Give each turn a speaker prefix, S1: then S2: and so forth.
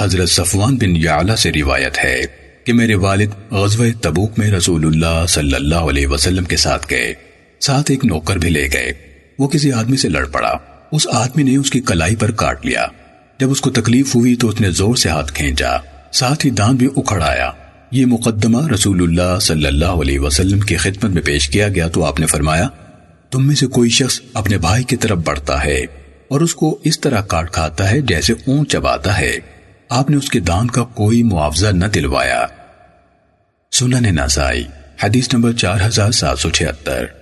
S1: حضرت صفوان بن یعلا سے روایت ہے کہ میرے والد غزوہ تبوک میں رسول اللہ صلی اللہ علیہ وسلم کے ساتھ گئے، ساتھ ایک نوکر بھی لے گئے۔ وہ کسی آدمی سے لڑ پڑا۔ اس آدمی نے اس کی کلائی پر کاٹ لیا۔ جب اس کو تکلیف ہوئی تو اس نے زور سے ہاتھ کھینچا، ساتھ ہی دان بھی اکھڑ آیا۔ یہ مقدمہ رسول اللہ صلی اللہ علیہ وسلم کی خدمت میں پیش کیا گیا تو آپ نے فرمایا، تم میں سے کوئی شخص اپنے بھائی کی طرف بڑھتا ہے اور اس کو اس طرح کاٹ کھاتا ہے جیسے اون چباتا ہے۔ آپ نے اس کے دان کا کوئی معاوضہ نہ دلوایا۔ سنن نسائی، حدیث نمبر چار ہزار سات سو چھہتر۔